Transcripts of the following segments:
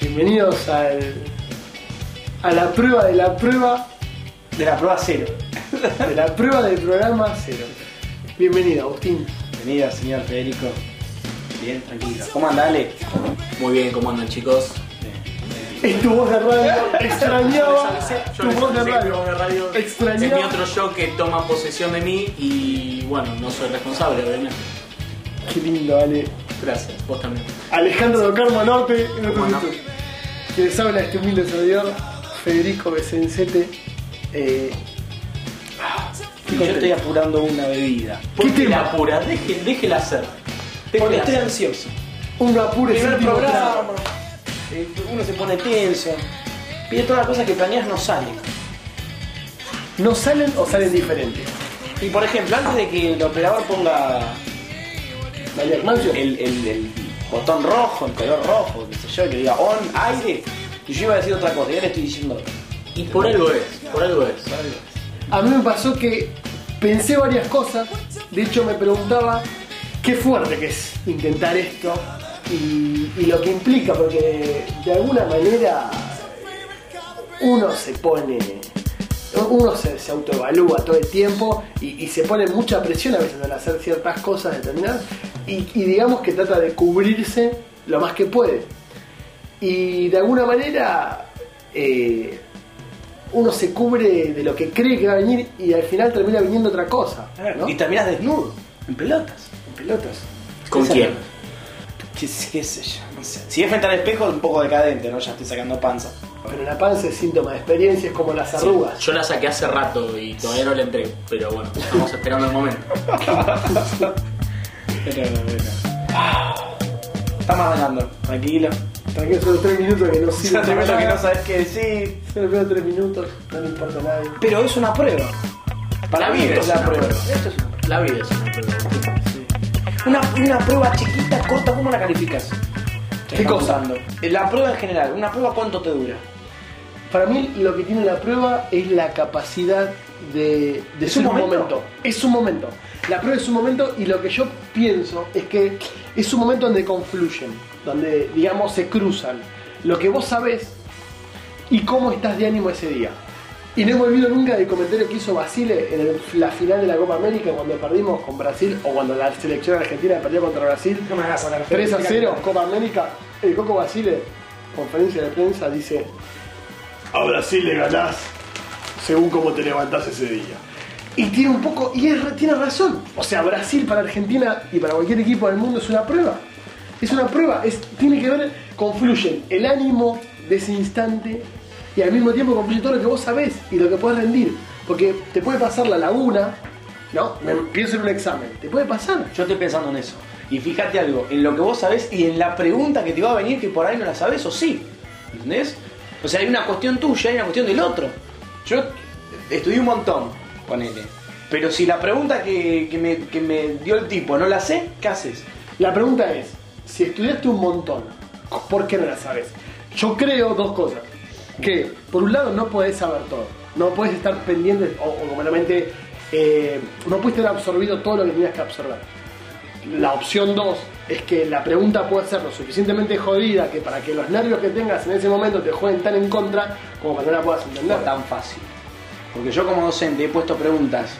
Bienvenidos al, a la prueba de la prueba De la prueba cero. de la prueba del programa cero. Bienvenido, Agustín. Bienvenida, señor Federico. Bien, tranquilo. ¿Cómo anda, Ale? Muy bien, ¿cómo andan chicos? Es tu voz de radio. Extrañaba Yo tu voz de radio. radio es Extrañaba. mi otro yo que toma posesión de mí y bueno, no soy responsable obviamente. Qué lindo, Ale. Gracias, vos también. Alejandro Docarmo Norte. en otro ¿Cómo no? sitio. Quienes habla este humilde servidor, Federico Besencete. Eh, Y yo estoy apurando una bebida. ¿Por ¿Qué qué tema? la apura? Déjela hacer. Porque estoy ansioso. un apuro Primer programa. Eh, Uno se pone tenso. Pide todas las cosas que planeas no salen. ¿No salen o salen diferentes? Y por ejemplo, antes de que el operador ponga el, el- el botón rojo, el color rojo, qué sé yo, que diga on, aire, y yo iba a decir otra cosa, y ahora estoy diciendo otra. Y por algo es, por algo es. A mí me pasó que pensé varias cosas, de hecho me preguntaba qué fuerte que es intentar esto y, y lo que implica, porque de alguna manera uno se pone, uno se, se autoevalúa todo el tiempo y, y se pone mucha presión a veces al hacer ciertas cosas determinadas y, y digamos que trata de cubrirse lo más que puede. Y de alguna manera eh, uno se cubre de lo que cree que va a venir y al final termina viniendo otra cosa. ¿no? Y terminas desnudo, en pelotas. En pelotas. ¿Con quién? No. ¿Qué, qué sé yo? No sé. Si es frente al espejo es un poco decadente, ¿no? Ya estoy sacando panza. Pero la panza es síntoma de experiencia, es como las arrugas. Yo la saqué hace rato y todavía no la entré, pero bueno, estamos esperando el momento. Pero, bueno. Estamos hablando, tranquilo. Tranquilo, son tres minutos que no Si sirven no te para meto que no sabes qué decir. Son tres minutos, no le importa a nadie. Pero es una prueba. Para La mí vida es una prueba. prueba. Esto es una prueba. La vida es una prueba. Una, una prueba chiquita, corta, ¿cómo la calificas? ¿Qué cosa? La prueba en general, una prueba cuánto te dura. Para mí lo que tiene la prueba es la capacidad de, de ¿Es ser un momento? momento. Es un momento. La prueba es un momento y lo que yo pienso es que es un momento donde confluyen, donde digamos se cruzan lo que vos sabés y cómo estás de ánimo ese día. Y no me olvido nunca del comentario que hizo Basile en el- la final de la Copa América cuando perdimos con Brasil o cuando la selección argentina perdió contra Brasil. No me hagas hablar 3 a 0, Copa América. El Coco Basile, conferencia de prensa, dice: A Brasil le ganás según cómo te levantás ese día. Y tiene un poco, y es- tiene razón. O sea, Brasil para Argentina y para cualquier equipo del mundo es una prueba. Es una prueba, es, tiene que ver, confluyen el ánimo de ese instante y al mismo tiempo confluye todo lo que vos sabés y lo que podés rendir. Porque te puede pasar la laguna, ¿no? Me pienso en un examen, te puede pasar. Yo estoy pensando en eso. Y fíjate algo, en lo que vos sabés y en la pregunta que te va a venir que por ahí no la sabés o sí. ¿Entendés? O sea, hay una cuestión tuya y una cuestión del otro. Yo estudié un montón, ponele. Pero si la pregunta que, que me, que me dio el tipo no la sé, ¿qué haces? La pregunta es, si estudiaste un montón, ¿por qué no la sabes? Yo creo dos cosas. Que, por un lado, no podés saber todo. No puedes estar pendiente o, o eh, no puedes tener absorbido todo lo que tenías que absorber. La opción dos es que la pregunta puede ser lo suficientemente jodida que para que los nervios que tengas en ese momento te jueguen tan en contra como para que no la puedas entender. tan fácil. Porque yo como docente he puesto preguntas.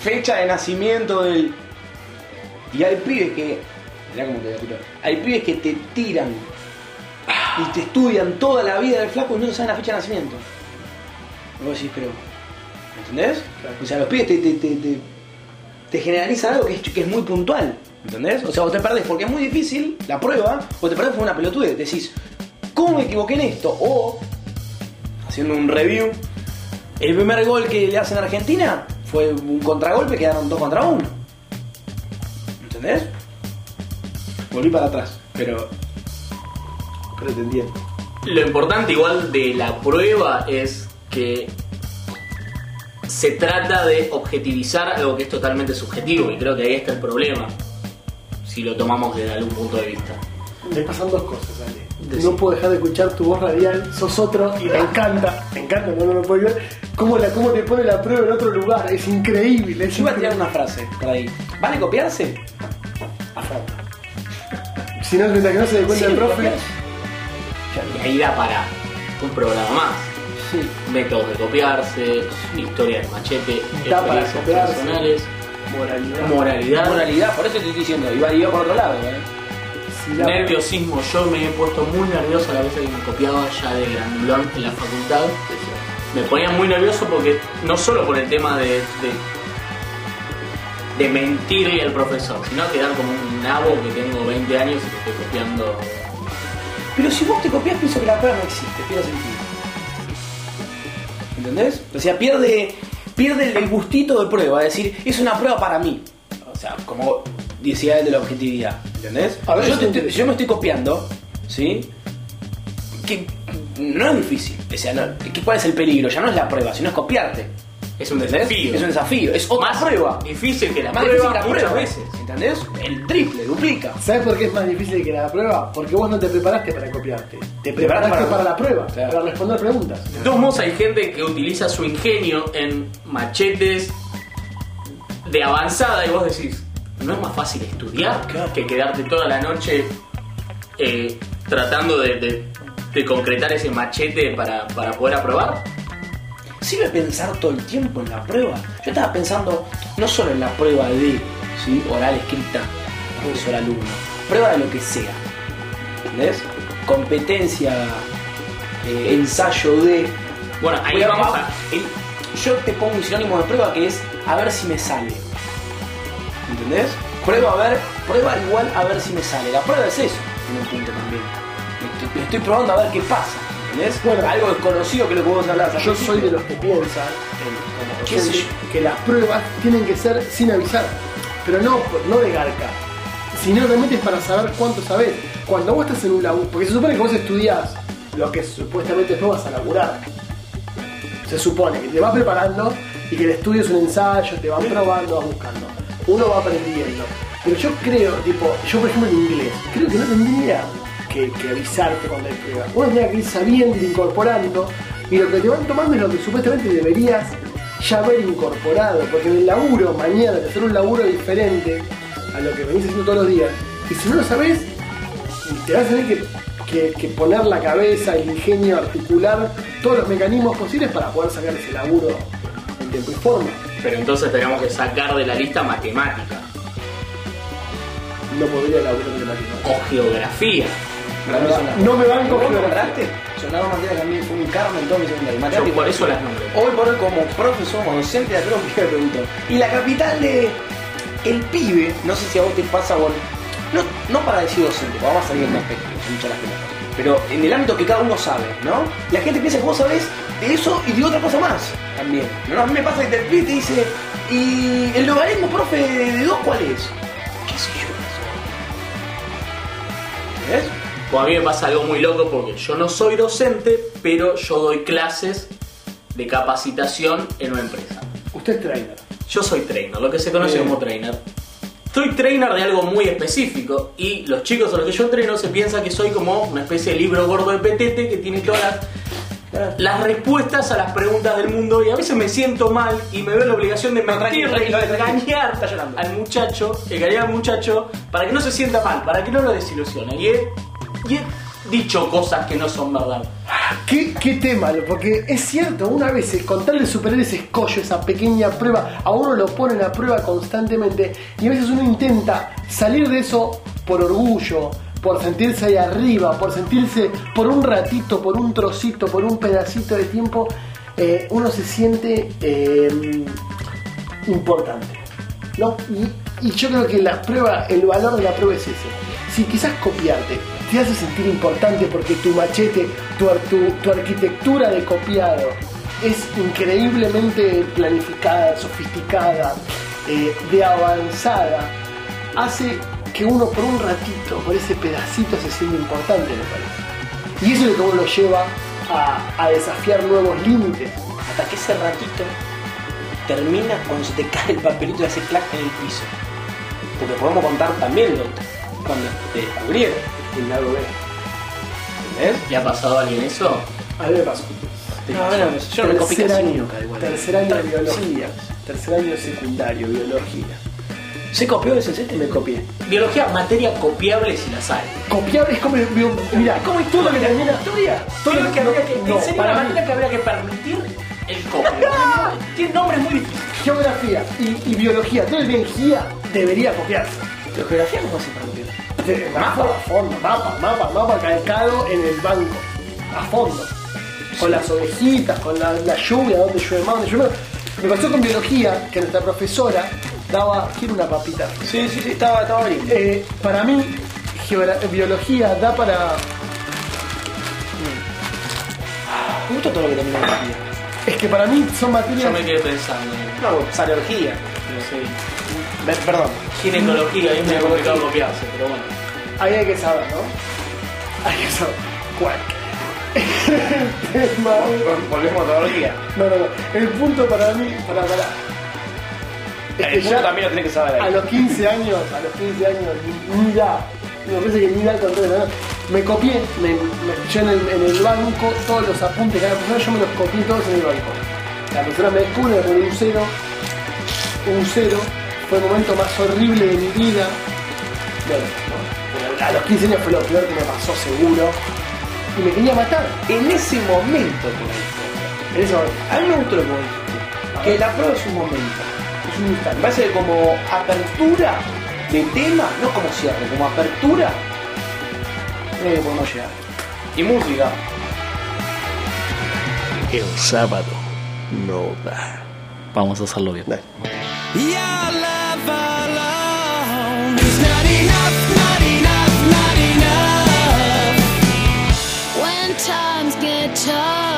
Fecha de nacimiento del... Y hay pibes que... Mirá cómo te voy a. Hay pibes que te tiran y te estudian toda la vida del flaco y no saben la fecha de nacimiento. Y vos decís, pero... ¿Entendés? Claro. O sea, los pibes te, te, te, te- te generalizan algo que es, que es muy puntual. ¿Entendés? O sea, vos te perdés porque es muy difícil la prueba, o te perdés por una pelotudez. Decís, ¿cómo me equivoqué en esto? O haciendo un review. El primer gol que le hacen a Argentina fue un contragolpe, quedaron dos contra uno. ¿Entendés? Volví para atrás, pero. Lo importante igual de la prueba es que se trata de objetivizar algo que es totalmente subjetivo y creo que ahí está el problema, si lo tomamos desde algún punto de vista. Me pasan dos cosas, Ale. No puedo dejar de escuchar tu voz radial, sos otro y me encanta, me encanta, no, no lo puedo ver. Cómo, la, cómo te pone la prueba en otro lugar, es increíble. Es Yo iba a tirar increíble. una frase por ahí. ¿Vale copiarse? A falta. Si no, mientras que no se dé cuenta Sí, el profe. copiarse. Y ahí da para un programa más. Sí. Métodos de copiarse, historia de machete, experiencias copiarse. personales, Moralidad. moralidad, Moralidad, por eso te estoy diciendo. Iba, iba por otro lado, ¿eh? Nerviosismo. Yo me he puesto muy nervioso la vez que me copiaba ya de grandulón en la facultad. Me ponía muy nervioso porque no solo por el tema de, de, de mentirle al profesor, sino quedar como un nabo que tengo 20 años y que estoy copiando. Pero si vos te copias, pienso que la prueba no existe, pierde sentido. ¿Entendés? O sea, pierde, pierde el gustito de prueba, es decir, es una prueba para mí. O sea, como decía él de la objetividad, ¿entendés? A ver, yo, te- me estoy copiando, ¿sí? Que no es difícil. O sea, no- ¿qué- ¿cuál es el peligro? Ya no es la prueba, sino es copiarte. Es un ¿Entendés? desafío. Es un desafío, es otra Más prueba. difícil que la Más prueba difícil que la muchas prueba, veces. ¿entendés? El triple, duplica. ¿Sabes por qué es más difícil que la prueba? Porque vos no te preparaste para copiarte. Te preparaste para- para, la prueba, Claro. para responder preguntas. De todos modos, hay gente que utiliza su ingenio en machetes de avanzada y vos decís, ¿no es más fácil estudiar Claro. que quedarte toda la noche eh, tratando de, de- de concretar ese machete para, para poder aprobar? ¿Sirve pensar todo el tiempo en la prueba? Yo estaba pensando no solo en la prueba de ¿sí? oral escrita, profesor alumno, prueba de lo que sea. ¿Entendés? Competencia, eh, ensayo de. Bueno, ahí Voy a- vamos a... el- yo te pongo un sinónimo de prueba que es a ver si me sale. ¿Entendés? Prueba a ver, prueba igual a ver si me sale. La prueba es eso, en un punto también. Estoy, estoy probando a ver qué pasa. ¿Entendés? Bueno. algo desconocido que lo hablabas. al Yo soy de los que piensan, que las pruebas tienen que ser sin avisar. Pero no, no de garca, sino realmente es para saber cuánto sabés. Cuando vos estás en un laburo, porque se supone que vos estudiás lo que supuestamente después vas a laburar. Se supone que te vas preparando y que el estudio es un ensayo, te van probando, vas buscando. Uno va aprendiendo. Pero yo creo, tipo, yo por ejemplo en inglés, creo que no tendría que, que avisarte cuando hay prueba. Uno tendría que ir sabiendo, ir incorporando, y lo que te van tomando es lo que supuestamente deberías ya haber incorporado, porque en el laburo, mañana, te hacer un laburo diferente a lo que venís haciendo todos los días, y si no lo sabes, te vas a tener que, que- que poner la cabeza, el ingenio, articular todos los mecanismos posibles para poder sacar ese laburo en tiempo y forma. Pero entonces tenemos que sacar de la lista matemática No podría laburar de matemáticas. o geografía. No me ¿Vos geografía. nombraste? Sonaba materia que a mí fue un karma en todo mi secundario. Matemática Yo por eso las nombré. Hoy por hoy como profesor, como docente de me pregunto. Y la capital de el pibe, no sé si a vos te pasa o no, no para decir docente, vamos a salir del aspecto, son muchas las pelotas. Pero en el ámbito que cada uno sabe, ¿no? La gente piensa que vos sabés de eso y de otra cosa más también. ¿no? A mí me pasa que te y te dice, ¿y el logaritmo, profe, de dos cuál es? ¿Qué sé yo? ¿Ves? Pues a mí me pasa algo muy loco porque yo no soy docente, pero yo doy clases de capacitación en una empresa. Usted es trainer. Yo soy trainer, lo que se conoce Bien. como trainer. Soy trainer de algo muy específico y los chicos a los que yo entreno se piensa que soy como una especie de libro gordo de petete que tiene todas las, las respuestas a las preguntas del mundo y a veces me siento mal y me veo la obligación de mentirle y engañar al muchacho, engañar al muchacho para que no se sienta mal, para que no lo desilusione. Y he, dicho cosas que no son verdad. ¿Qué, tema, porque es cierto, una vez con tal de superar ese escollo, esa pequeña prueba, a uno lo ponen a prueba constantemente y a veces uno intenta salir de eso por orgullo, por sentirse ahí arriba, por sentirse por un ratito, por un trocito, por un pedacito de tiempo, eh, uno se siente eh, importante. y yo creo que la prueba, el valor de la prueba es ese. Si quizás copiarte te hace sentir importante porque tu machete, tu, ar- tu, tu arquitectura de copiado es increíblemente planificada, sofisticada, eh, de avanzada, hace que uno por un ratito, por ese pedacito se siente importante, me parece. Y eso es lo que uno lo lleva a, a desafiar nuevos límites. hasta que ese ratito termina cuando se te cae el papelito y hace clac en el piso. Porque podemos contar también lo, cuando te descubrieron. El lado B. ¿Entendés? ¿Le ha pasado a alguien eso? A mí me pasó. No, bueno, yo no me Tercer casi año, nunca igual. tercer año de biología. Tercer año secundario, biología. ¿Se copió ese set? Me copié. Biología, materia copiable si la hay. Copiar es como. Mira, ¿Cómo es todo lo que termina? Historia. Todo lo que habría que. No, en serio, la materia que habría que permitir el copio. Tiene nombres muy difíciles. geografía y, y biología, todo el debería copiarse. ¿La geografía cómo hace para Mapa a fondo, mapa, mapa, mapa calcado en el banco, a fondo. Con las ovejitas, con la, la lluvia, donde llueve más, donde llueve menos. Me pasó con biología, que nuestra profesora daba, quiero una papita. Sí, sí, sí, estaba, estaba bien. Eh, para mí, biología da para. Me gusta todo lo que termina en geografía. Es que para mí son materias. Yo me quedé pensando. en- No, sé. Ver- Perdón. Ginecología, ahí me ha complicado copiarse, pero bueno. Ahí hay que saber, ¿no? Hay que saber. ¿Cuál? El tema- Volvemos a metodología. No, no, no. El punto para mí, para, para. Es El que punto ya también lo tenés que saber a ahí. los 15 años, a los 15 años, ni, da. Me parece que ni da el control. ¿no? Me copié, me, me- yo en el, en el banco, todos los apuntes de cada persona, yo me los copié todos en el banco. La persona me descubre, me pone un cero, un cero. Fue el momento más horrible de mi vida. Bueno, a los 15 años fue lo peor que me pasó, seguro. Y me quería matar. En ese momento que me dijiste. En ese momento. A mí me gustó lo que dijiste. Que la prueba es un momento. Es un Me instante. parece que como apertura de tema, no como cierre, como apertura, creo que podemos llegar. Y música. El sábado no da. Vamos a hacerlo bien. touch.